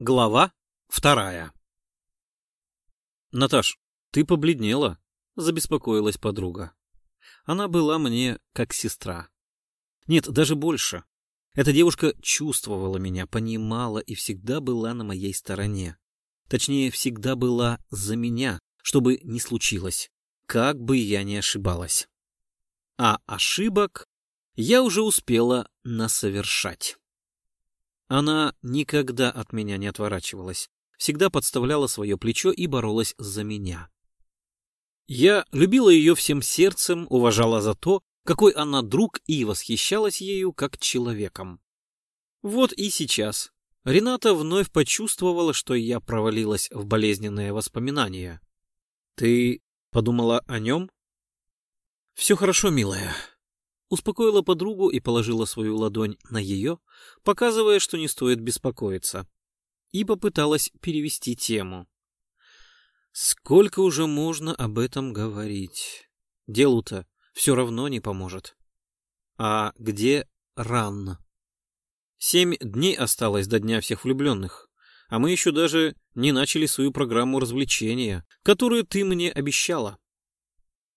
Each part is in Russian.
Глава вторая «Наташ, ты побледнела», — забеспокоилась подруга. Она была мне как сестра. Нет, даже больше. Эта девушка чувствовала меня, понимала и всегда была на моей стороне. Точнее, всегда была за меня, чтобы не случилось, как бы я ни ошибалась. А ошибок я уже успела насовершать. Она никогда от меня не отворачивалась, всегда подставляла свое плечо и боролась за меня. Я любила ее всем сердцем, уважала за то, какой она друг и восхищалась ею как человеком. Вот и сейчас Рената вновь почувствовала, что я провалилась в болезненные воспоминания. «Ты подумала о нем?» «Все хорошо, милая», успокоила подругу и положила свою ладонь на ее, показывая, что не стоит беспокоиться, и попыталась перевести тему. Сколько уже можно об этом говорить? Делу-то все равно не поможет. А где Ранна? Семь дней осталось до Дня всех влюбленных, а мы еще даже не начали свою программу развлечения, которую ты мне обещала.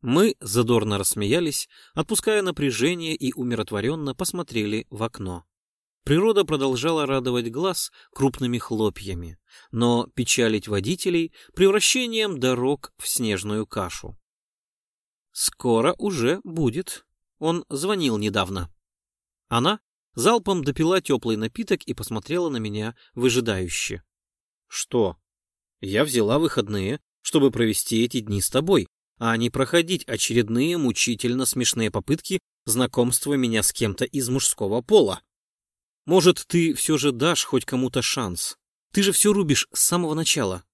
Мы задорно рассмеялись, отпуская напряжение и умиротворенно посмотрели в окно. Природа продолжала радовать глаз крупными хлопьями, но печалить водителей превращением дорог в снежную кашу. «Скоро уже будет», — он звонил недавно. Она залпом допила теплый напиток и посмотрела на меня выжидающе. «Что? Я взяла выходные, чтобы провести эти дни с тобой, а не проходить очередные мучительно смешные попытки знакомства меня с кем-то из мужского пола. Может, ты все же дашь хоть кому-то шанс? Ты же все рубишь с самого начала.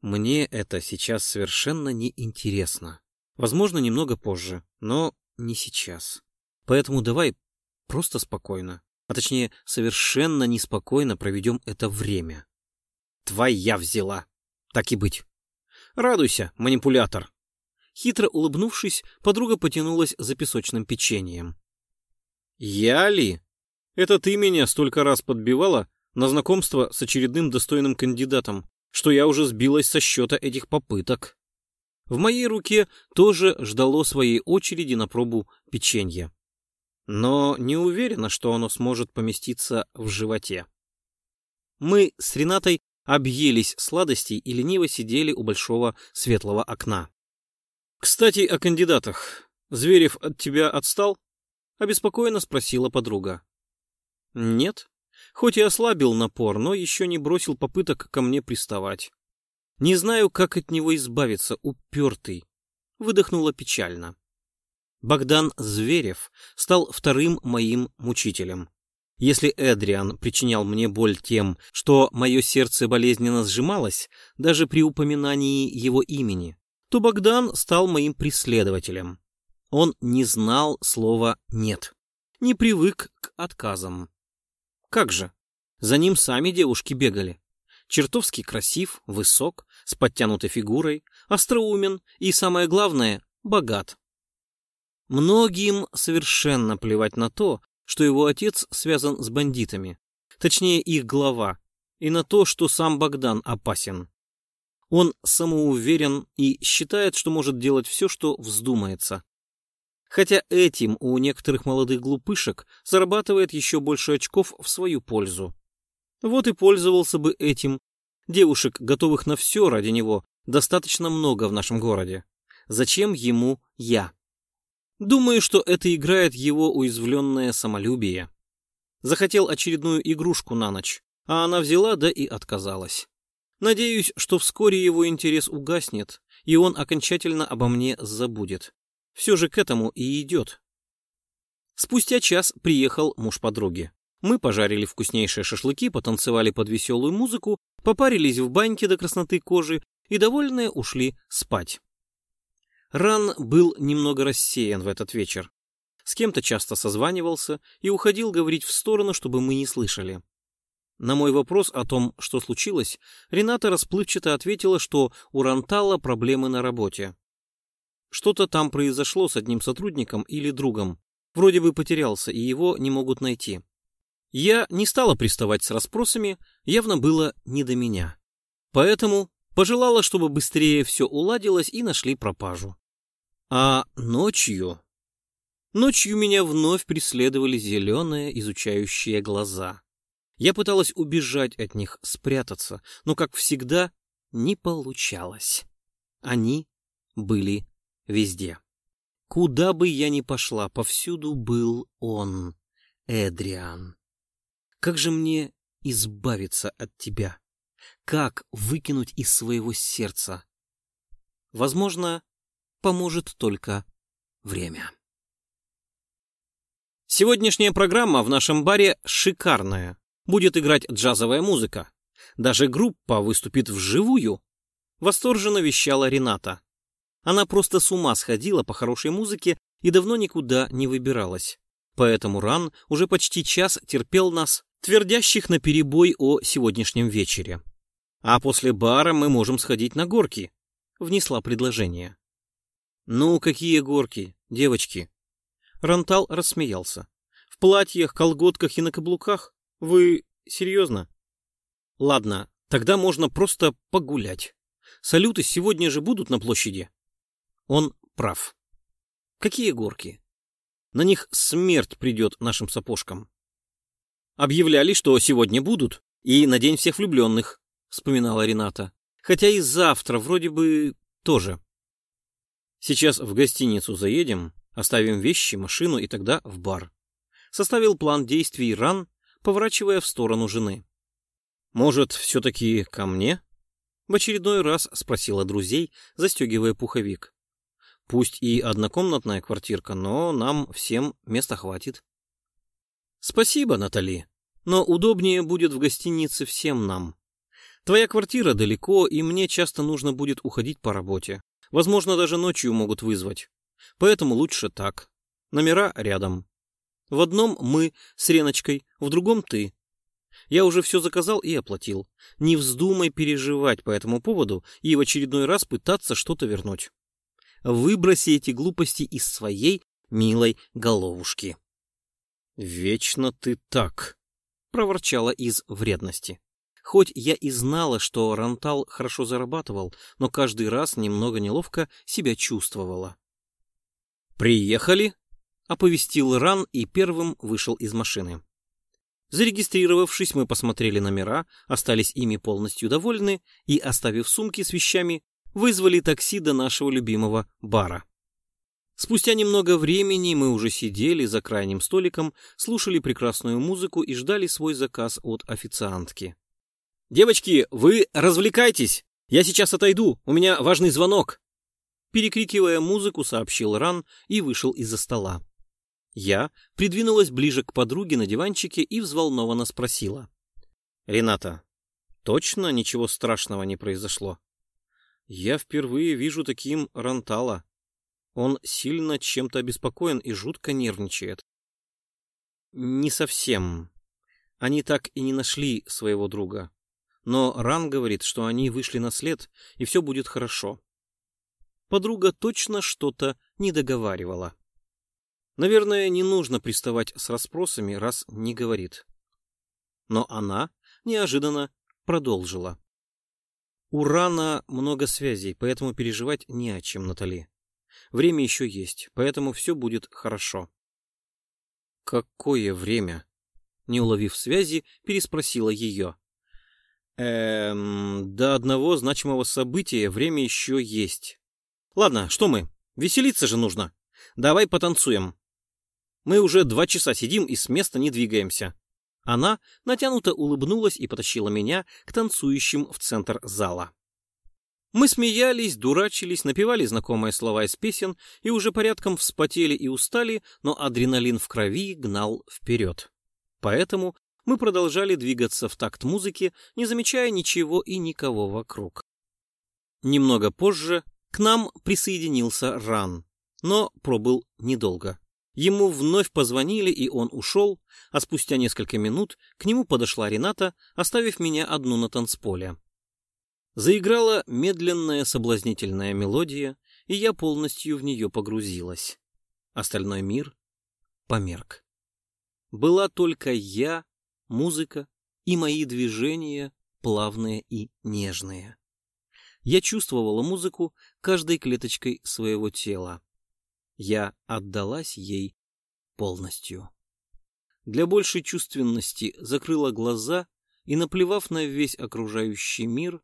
Мне это сейчас совершенно не интересно. Возможно, немного позже, но не сейчас. Поэтому давай просто спокойно, а точнее, совершенно неспокойно проведем это время. Твоя взяла. Так и быть. Радуйся, манипулятор. Хитро улыбнувшись, подруга потянулась за песочным печеньем. «Я ли? Это ты меня столько раз подбивала на знакомство с очередным достойным кандидатом, что я уже сбилась со счета этих попыток». В моей руке тоже ждало своей очереди на пробу печенье. Но не уверена, что оно сможет поместиться в животе. Мы с Ренатой объелись сладостей и лениво сидели у большого светлого окна. «Кстати, о кандидатах. Зверев от тебя отстал?» — обеспокоенно спросила подруга. «Нет. Хоть и ослабил напор, но еще не бросил попыток ко мне приставать. Не знаю, как от него избавиться, упертый», — выдохнула печально. Богдан Зверев стал вторым моим мучителем. Если Эдриан причинял мне боль тем, что мое сердце болезненно сжималось даже при упоминании его имени, то Богдан стал моим преследователем. Он не знал слова «нет», не привык к отказам. Как же? За ним сами девушки бегали. Чертовски красив, высок, с подтянутой фигурой, остроумен и, самое главное, богат. Многим совершенно плевать на то, что его отец связан с бандитами, точнее их глава, и на то, что сам Богдан опасен. Он самоуверен и считает, что может делать все, что вздумается. Хотя этим у некоторых молодых глупышек зарабатывает еще больше очков в свою пользу. Вот и пользовался бы этим. Девушек, готовых на все ради него, достаточно много в нашем городе. Зачем ему я? Думаю, что это играет его уязвленное самолюбие. Захотел очередную игрушку на ночь, а она взяла да и отказалась. Надеюсь, что вскоре его интерес угаснет, и он окончательно обо мне забудет. Все же к этому и идет. Спустя час приехал муж подруги. Мы пожарили вкуснейшие шашлыки, потанцевали под веселую музыку, попарились в баньке до красноты кожи и, довольные, ушли спать. Ран был немного рассеян в этот вечер. С кем-то часто созванивался и уходил говорить в сторону, чтобы мы не слышали. На мой вопрос о том, что случилось, Рената расплывчато ответила, что у Рантала проблемы на работе. Что-то там произошло с одним сотрудником или другом. Вроде бы потерялся, и его не могут найти. Я не стала приставать с расспросами, явно было не до меня. Поэтому пожелала, чтобы быстрее все уладилось и нашли пропажу. А ночью... Ночью меня вновь преследовали зеленые изучающие глаза. Я пыталась убежать от них, спрятаться, но, как всегда, не получалось. Они были везде. Куда бы я ни пошла, повсюду был он, Эдриан. Как же мне избавиться от тебя? Как выкинуть из своего сердца? Возможно, поможет только время. Сегодняшняя программа в нашем баре шикарная. Будет играть джазовая музыка. Даже группа выступит вживую. Восторженно вещала Рената. Она просто с ума сходила по хорошей музыке и давно никуда не выбиралась. Поэтому Ран уже почти час терпел нас, твердящих на перебой о сегодняшнем вечере. А после бара мы можем сходить на горки, внесла предложение. Ну, какие горки, девочки? Рантал рассмеялся. В платьях, колготках и на каблуках? Вы серьезно? Ладно, тогда можно просто погулять. Салюты сегодня же будут на площади. Он прав. Какие горки? На них смерть придет нашим сапожкам. Объявляли, что сегодня будут, и на день всех влюбленных, вспоминала Рената. Хотя и завтра вроде бы тоже. Сейчас в гостиницу заедем, оставим вещи, машину и тогда в бар. Составил план действий Ран, поворачивая в сторону жены. Может, все-таки ко мне? В очередной раз спросила друзей, застегивая пуховик. Пусть и однокомнатная квартирка, но нам всем места хватит. Спасибо, Натали, но удобнее будет в гостинице всем нам. Твоя квартира далеко, и мне часто нужно будет уходить по работе. Возможно, даже ночью могут вызвать. Поэтому лучше так. Номера рядом. В одном мы с Реночкой, в другом ты. Я уже все заказал и оплатил. Не вздумай переживать по этому поводу и в очередной раз пытаться что-то вернуть. Выброси эти глупости из своей милой головушки. «Вечно ты так», — проворчала из вредности. Хоть я и знала, что Рантал хорошо зарабатывал, но каждый раз немного неловко себя чувствовала. «Приехали?» — оповестил Ран и первым вышел из машины. Зарегистрировавшись, мы посмотрели номера, остались ими полностью довольны и, оставив сумки с вещами, вызвали такси до нашего любимого бара. Спустя немного времени мы уже сидели за крайним столиком, слушали прекрасную музыку и ждали свой заказ от официантки. «Девочки, вы развлекайтесь! Я сейчас отойду, у меня важный звонок!» Перекрикивая музыку, сообщил Ран и вышел из-за стола. Я придвинулась ближе к подруге на диванчике и взволнованно спросила. «Рената, точно ничего страшного не произошло?» Я впервые вижу таким Рантала. Он сильно чем-то обеспокоен и жутко нервничает. Не совсем. Они так и не нашли своего друга. Но Ран говорит, что они вышли на след, и все будет хорошо. Подруга точно что-то не договаривала. Наверное, не нужно приставать с расспросами, раз не говорит. Но она неожиданно продолжила. У Рана много связей, поэтому переживать не о чем, Натали. Время еще есть, поэтому все будет хорошо. Какое время? Не уловив связи, переспросила ее. Эм, до одного значимого события время еще есть. Ладно, что мы? Веселиться же нужно. Давай потанцуем. Мы уже два часа сидим и с места не двигаемся. Она натянуто улыбнулась и потащила меня к танцующим в центр зала. Мы смеялись, дурачились, напевали знакомые слова из песен и уже порядком вспотели и устали, но адреналин в крови гнал вперед. Поэтому мы продолжали двигаться в такт музыки, не замечая ничего и никого вокруг. Немного позже к нам присоединился Ран, но пробыл недолго. Ему вновь позвонили, и он ушел, а спустя несколько минут к нему подошла Рената, оставив меня одну на танцполе. Заиграла медленная соблазнительная мелодия, и я полностью в нее погрузилась. Остальной мир померк. Была только я музыка и мои движения плавные и нежные. Я чувствовала музыку каждой клеточкой своего тела. Я отдалась ей полностью. Для большей чувственности закрыла глаза и, наплевав на весь окружающий мир,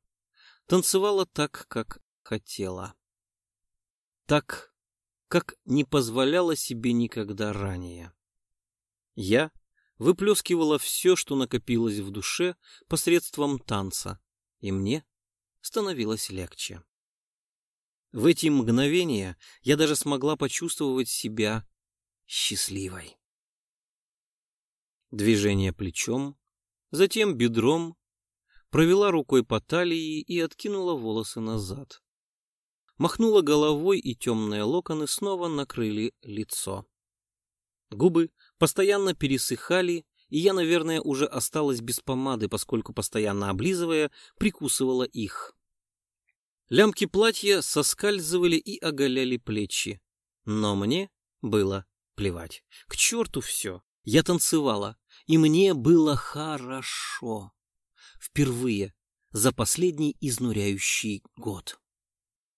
танцевала так, как хотела. Так, как не позволяла себе никогда ранее. Я выплескивала все, что накопилось в душе посредством танца, и мне становилось легче. В эти мгновения я даже смогла почувствовать себя счастливой. Движение плечом, затем бедром, провела рукой по талии и откинула волосы назад. Махнула головой, и темные локоны снова накрыли лицо. Губы постоянно пересыхали, и я, наверное, уже осталась без помады, поскольку, постоянно облизывая, прикусывала их. Лямки платья соскальзывали и оголяли плечи. Но мне было плевать. К черту все. Я танцевала, и мне было хорошо. Впервые за последний изнуряющий год.